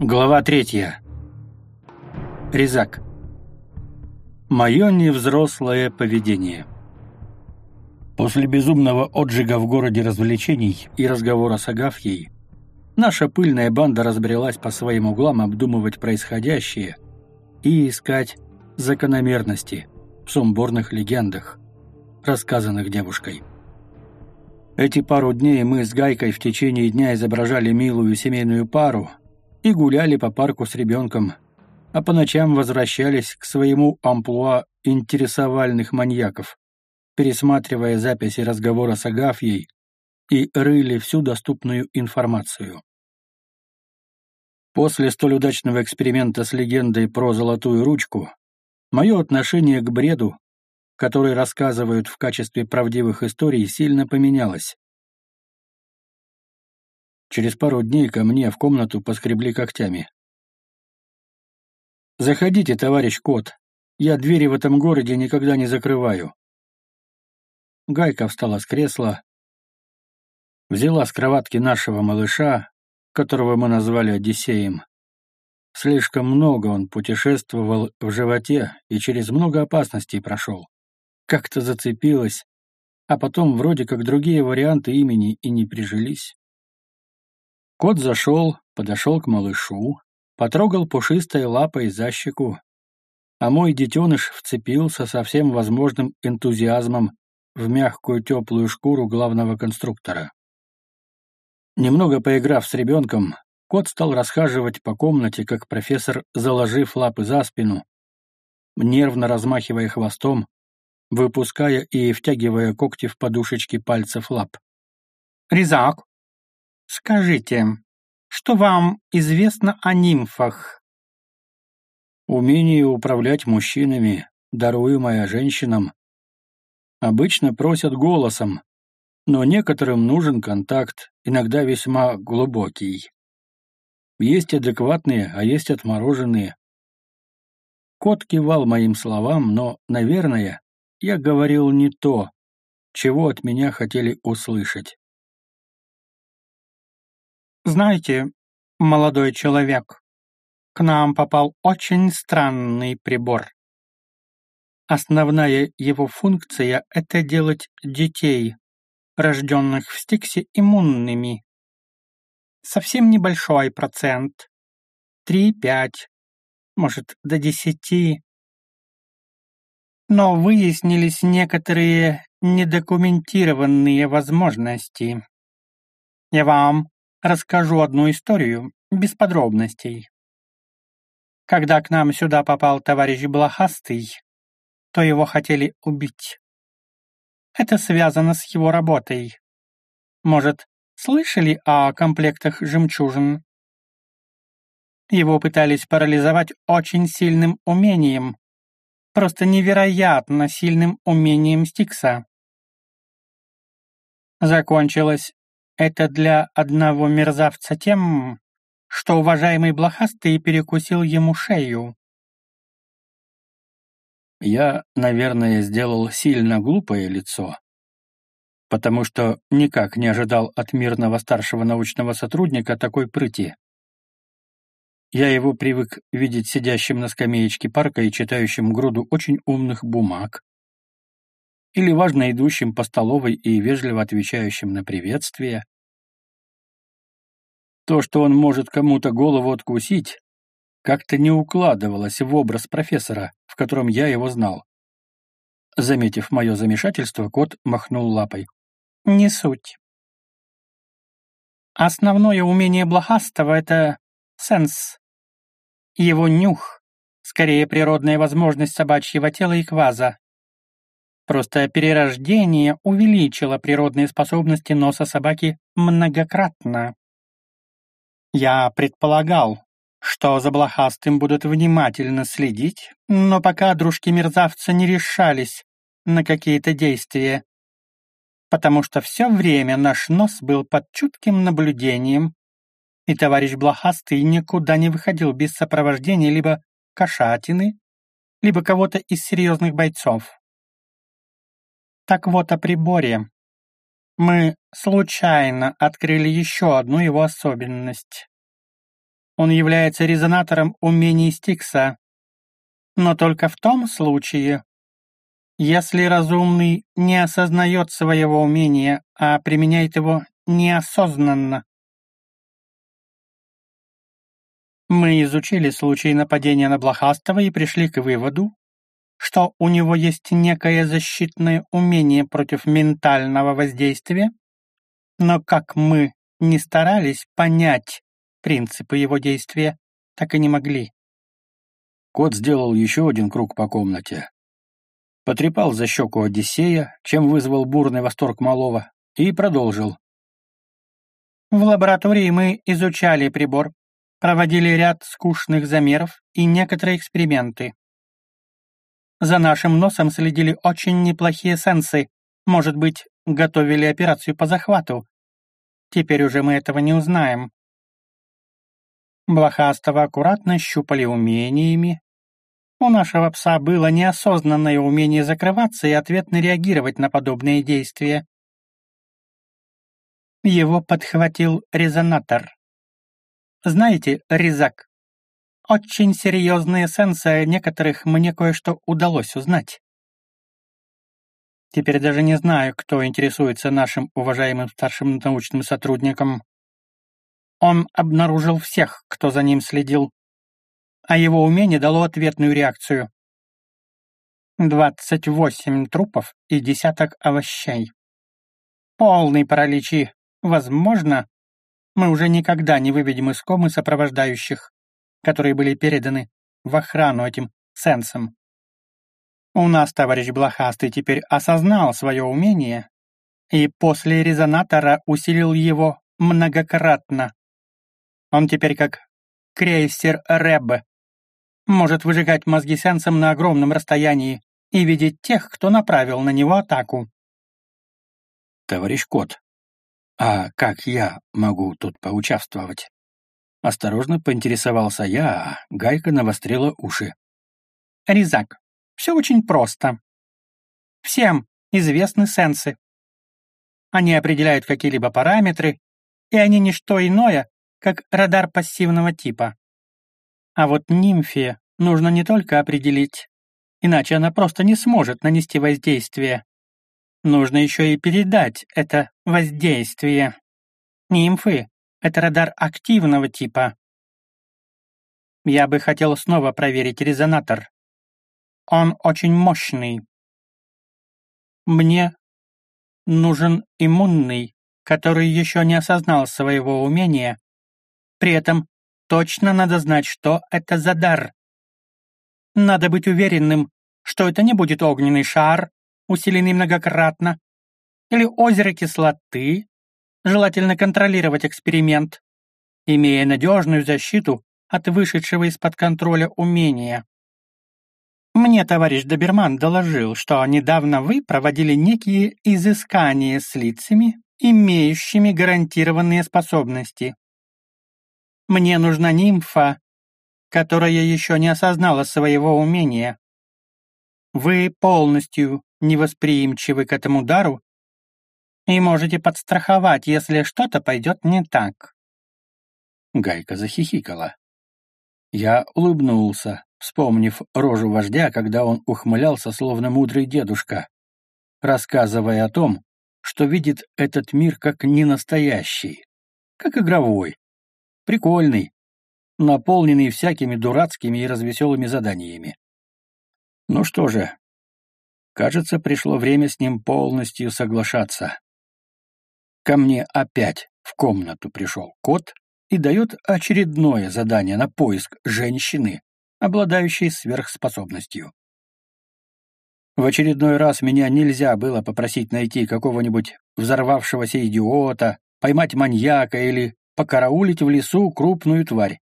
Глава третья. Резак. Мое невзрослое поведение. После безумного отжига в городе развлечений и разговора с Агафьей, наша пыльная банда разбрелась по своим углам обдумывать происходящее и искать закономерности в сумбурных легендах, рассказанных девушкой. Эти пару дней мы с Гайкой в течение дня изображали милую семейную пару и гуляли по парку с ребенком, а по ночам возвращались к своему амплуа интересовальных маньяков, пересматривая записи разговора с Агафьей и рыли всю доступную информацию. После столь удачного эксперимента с легендой про золотую ручку, мое отношение к бреду, который рассказывают в качестве правдивых историй, сильно поменялось. Через пару дней ко мне в комнату поскребли когтями. «Заходите, товарищ кот. Я двери в этом городе никогда не закрываю». Гайка встала с кресла, взяла с кроватки нашего малыша, которого мы назвали Одиссеем. Слишком много он путешествовал в животе и через много опасностей прошел. Как-то зацепилась, а потом вроде как другие варианты имени и не прижились. Кот зашел, подошел к малышу, потрогал пушистой лапой за щеку, а мой детеныш вцепился со всем возможным энтузиазмом в мягкую теплую шкуру главного конструктора. Немного поиграв с ребенком, кот стал расхаживать по комнате, как профессор, заложив лапы за спину, нервно размахивая хвостом, выпуская и втягивая когти в подушечки пальцев лап. «Резак, скажите, что вам известно о нимфах?» Умение управлять мужчинами, даруемое женщинам, обычно просят голосом, но некоторым нужен контакт, иногда весьма глубокий. Есть адекватные, а есть отмороженные. Кот кивал моим словам, но, наверное, я говорил не то, чего от меня хотели услышать. Знаете, молодой человек, к нам попал очень странный прибор. Основная его функция — это делать детей, рожденных в стиксе, иммунными. Совсем небольшой процент. Три-пять, может, до десяти. Но выяснились некоторые недокументированные возможности. Я вам Расскажу одну историю, без подробностей. Когда к нам сюда попал товарищ Блохастый, то его хотели убить. Это связано с его работой. Может, слышали о комплектах жемчужин? Его пытались парализовать очень сильным умением, просто невероятно сильным умением Стикса. Закончилось это для одного мерзавца тем, что уважаемый блохастый перекусил ему шею. Я, наверное, сделал сильно глупое лицо, потому что никак не ожидал от мирного старшего научного сотрудника такой прыти. Я его привык видеть сидящим на скамеечке парка и читающим груду очень умных бумаг, или важно идущим по столовой и вежливо отвечающим на приветствие. То, что он может кому-то голову откусить, как-то не укладывалось в образ профессора, в котором я его знал. Заметив мое замешательство, кот махнул лапой. «Не суть. Основное умение блохастого — это сенс. Его нюх — скорее природная возможность собачьего тела и кваза. Просто перерождение увеличило природные способности носа собаки многократно. Я предполагал, что за блохастым будут внимательно следить, но пока дружки мерзавца не решались на какие-то действия, потому что все время наш нос был под чутким наблюдением, и товарищ блохастый никуда не выходил без сопровождения либо кошатины, либо кого-то из серьезных бойцов. Так вот о приборе. Мы случайно открыли еще одну его особенность. Он является резонатором умений Стикса. Но только в том случае, если разумный не осознает своего умения, а применяет его неосознанно. Мы изучили случай нападения на Блохастова и пришли к выводу, что у него есть некое защитное умение против ментального воздействия, но как мы не старались понять принципы его действия, так и не могли. Кот сделал еще один круг по комнате. Потрепал за щеку Одиссея, чем вызвал бурный восторг малого, и продолжил. В лаборатории мы изучали прибор, проводили ряд скучных замеров и некоторые эксперименты. За нашим носом следили очень неплохие сенсы, может быть, готовили операцию по захвату. Теперь уже мы этого не узнаем. Блохастого аккуратно щупали умениями. У нашего пса было неосознанное умение закрываться и ответно реагировать на подобные действия. Его подхватил резонатор. Знаете, Резак, очень серьезные сенсы некоторых мне кое-что удалось узнать. Теперь даже не знаю, кто интересуется нашим уважаемым старшим научным сотрудником. Он обнаружил всех, кто за ним следил, а его умение дало ответную реакцию. Двадцать восемь трупов и десяток овощей. Полный параличи, возможно, мы уже никогда не выведем из комы сопровождающих, которые были переданы в охрану этим сенсом. У нас товарищ Блохастый теперь осознал свое умение и после резонатора усилил его многократно. Он теперь как крейсер Рэббе, может выжигать мозги сенсом на огромном расстоянии и видеть тех, кто направил на него атаку. «Товарищ Кот, «А как я могу тут поучаствовать?» Осторожно поинтересовался я, а Гайка навострила уши. «Резак, все очень просто. Всем известны сенсы. Они определяют какие-либо параметры, и они не что иное, как радар пассивного типа. А вот нимфе нужно не только определить, иначе она просто не сможет нанести воздействие, Нужно еще и передать это воздействие. Нимфы — это радар активного типа. Я бы хотел снова проверить резонатор. Он очень мощный. Мне нужен иммунный, который еще не осознал своего умения. При этом точно надо знать, что это за дар. Надо быть уверенным, что это не будет огненный шар усиленный многократно, или озеро кислоты, желательно контролировать эксперимент, имея надежную защиту от вышедшего из-под контроля умения. Мне товарищ Доберман доложил, что недавно вы проводили некие изыскания с лицами, имеющими гарантированные способности. Мне нужна нимфа, которая еще не осознала своего умения. Вы полностью невосприимчивы к этому дару и можете подстраховать, если что-то пойдет не так». Гайка захихикала. Я улыбнулся, вспомнив рожу вождя, когда он ухмылялся, словно мудрый дедушка, рассказывая о том, что видит этот мир как ненастоящий, как игровой, прикольный, наполненный всякими дурацкими и развеселыми заданиями. Ну что же, Кажется, пришло время с ним полностью соглашаться. Ко мне опять в комнату пришел кот и дает очередное задание на поиск женщины, обладающей сверхспособностью. В очередной раз меня нельзя было попросить найти какого-нибудь взорвавшегося идиота, поймать маньяка или покараулить в лесу крупную тварь.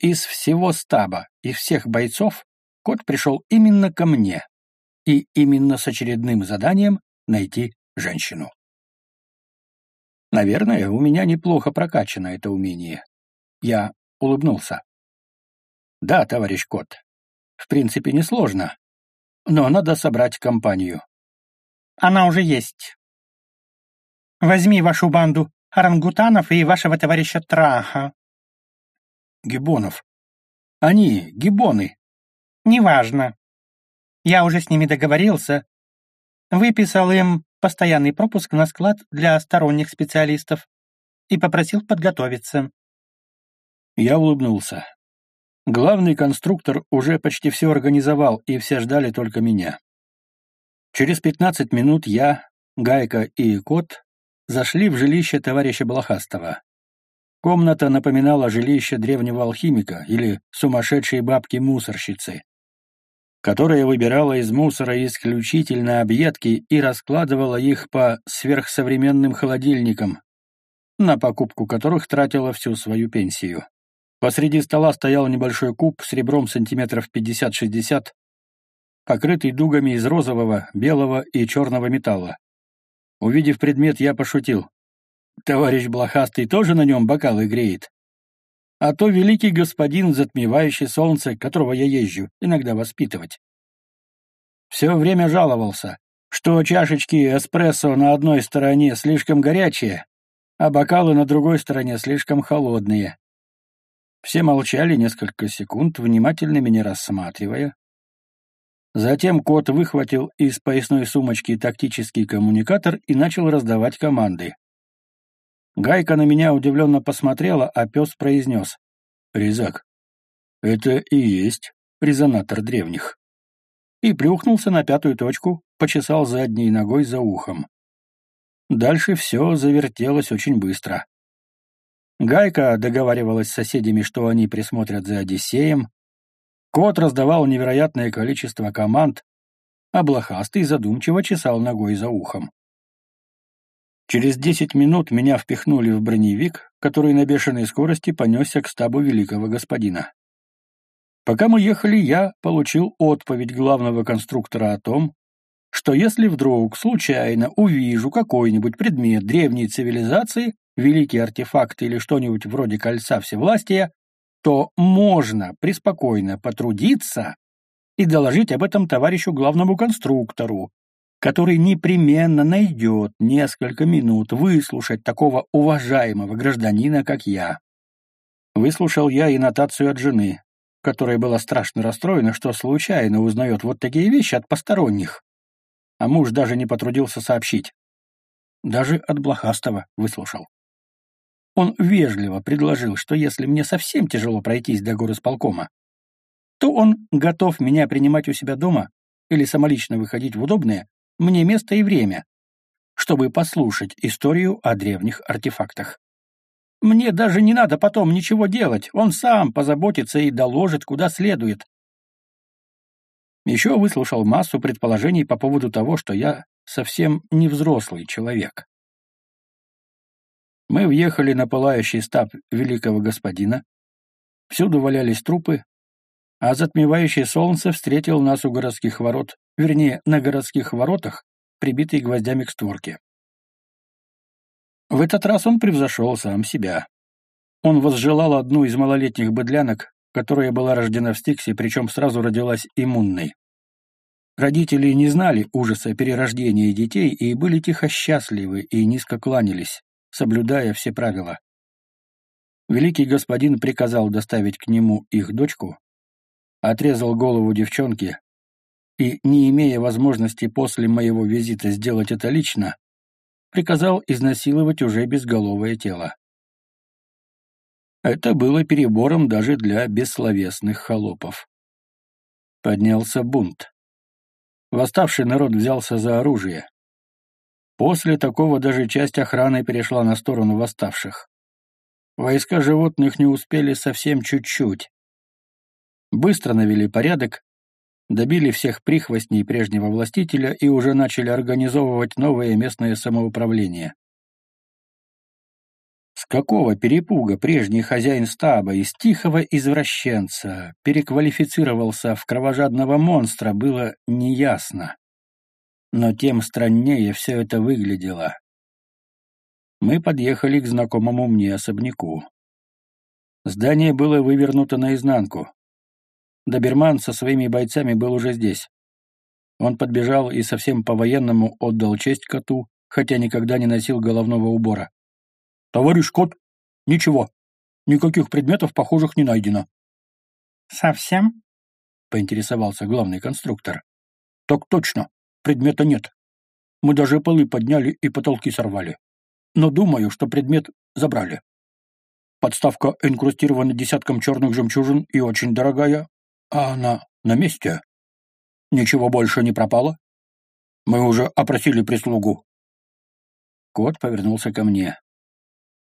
Из всего стаба и всех бойцов кот пришел именно ко мне и именно с очередным заданием найти женщину. Наверное, у меня неплохо прокачано это умение. Я улыбнулся. Да, товарищ кот, в принципе, несложно, но надо собрать компанию. Она уже есть. Возьми вашу банду орангутанов и вашего товарища Траха. гибонов. Они, гибоны. Неважно. Я уже с ними договорился. Выписал им постоянный пропуск на склад для сторонних специалистов и попросил подготовиться. Я улыбнулся. Главный конструктор уже почти все организовал, и все ждали только меня. Через пятнадцать минут я, Гайка и Кот зашли в жилище товарища Блохастова. Комната напоминала жилище древнего алхимика или сумасшедшей бабки-мусорщицы, которая выбирала из мусора исключительно объедки и раскладывала их по сверхсовременным холодильникам, на покупку которых тратила всю свою пенсию. Посреди стола стоял небольшой куб с ребром сантиметров 50-60, покрытый дугами из розового, белого и черного металла. Увидев предмет, я пошутил. Товарищ Блохастый тоже на нем бокалы греет. А то великий господин, затмевающий солнце, которого я езжу, иногда воспитывать. Все время жаловался, что чашечки эспрессо на одной стороне слишком горячие, а бокалы на другой стороне слишком холодные. Все молчали несколько секунд, внимательно меня рассматривая. Затем кот выхватил из поясной сумочки тактический коммуникатор и начал раздавать команды. Гайка на меня удивленно посмотрела, а пес произнес. «Резак, это и есть резонатор древних». И плюхнулся на пятую точку, почесал задней ногой за ухом. Дальше все завертелось очень быстро. Гайка договаривалась с соседями, что они присмотрят за Одиссеем. Кот раздавал невероятное количество команд, а блохастый задумчиво чесал ногой за ухом. Через десять минут меня впихнули в броневик, который на бешеной скорости понесся к стабу великого господина. Пока мы ехали, я получил отповедь главного конструктора о том, что если вдруг случайно увижу какой-нибудь предмет древней цивилизации, великий артефакт или что-нибудь вроде кольца всевластия, то можно преспокойно потрудиться и доложить об этом товарищу главному конструктору, который непременно найдет несколько минут выслушать такого уважаемого гражданина, как я. Выслушал я и нотацию от жены, которая была страшно расстроена, что случайно узнает вот такие вещи от посторонних. А муж даже не потрудился сообщить. Даже от Блохастова выслушал. Он вежливо предложил, что если мне совсем тяжело пройтись до горосполкома, то он готов меня принимать у себя дома или самолично выходить в удобное мне место и время, чтобы послушать историю о древних артефактах. Мне даже не надо потом ничего делать, он сам позаботится и доложит, куда следует. Еще выслушал массу предположений по поводу того, что я совсем не взрослый человек. Мы въехали на пылающий стаб великого господина. Всюду валялись трупы, а затмевающее солнце встретил нас у городских ворот, вернее, на городских воротах, прибитый гвоздями к створке. В этот раз он превзошел сам себя. Он возжелал одну из малолетних быдлянок, которая была рождена в Стиксе, причем сразу родилась иммунной. Родители не знали ужаса перерождения детей и были тихо счастливы и низко кланялись соблюдая все правила. Великий господин приказал доставить к нему их дочку, отрезал голову девчонки и, не имея возможности после моего визита сделать это лично, приказал изнасиловать уже безголовое тело. Это было перебором даже для бессловесных холопов. Поднялся бунт. Восставший народ взялся за оружие. После такого даже часть охраны перешла на сторону восставших. Войска животных не успели совсем чуть-чуть. Быстро навели порядок, добили всех прихвостней прежнего властителя и уже начали организовывать новое местное самоуправление. С какого перепуга прежний хозяин стаба из тихого извращенца переквалифицировался в кровожадного монстра, было неясно но тем страннее все это выглядело. Мы подъехали к знакомому мне особняку. Здание было вывернуто наизнанку. Доберман со своими бойцами был уже здесь. Он подбежал и совсем по-военному отдал честь коту, хотя никогда не носил головного убора. «Товарищ кот, ничего. Никаких предметов похожих не найдено. Совсем? Поинтересовался главный конструктор. Так точно. Предмета нет. Мы даже полы подняли и потолки сорвали. Но думаю, что предмет забрали. Подставка инкрустирована десятком черных жемчужин и очень дорогая, а она на месте. Ничего больше не пропало? Мы уже опросили прислугу. Кот повернулся ко мне.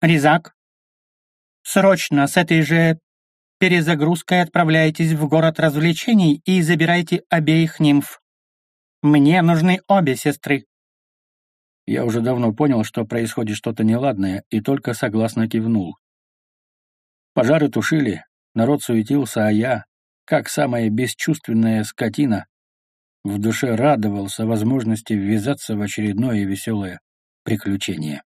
«Резак, срочно с этой же перезагрузкой отправляйтесь в город развлечений и забирайте обеих нимф. Мне нужны обе сестры». Я уже давно понял, что происходит что-то неладное, и только согласно кивнул. Пожары тушили, народ суетился, а я, как самая бесчувственная скотина, в душе радовался возможности ввязаться в очередное веселое приключение.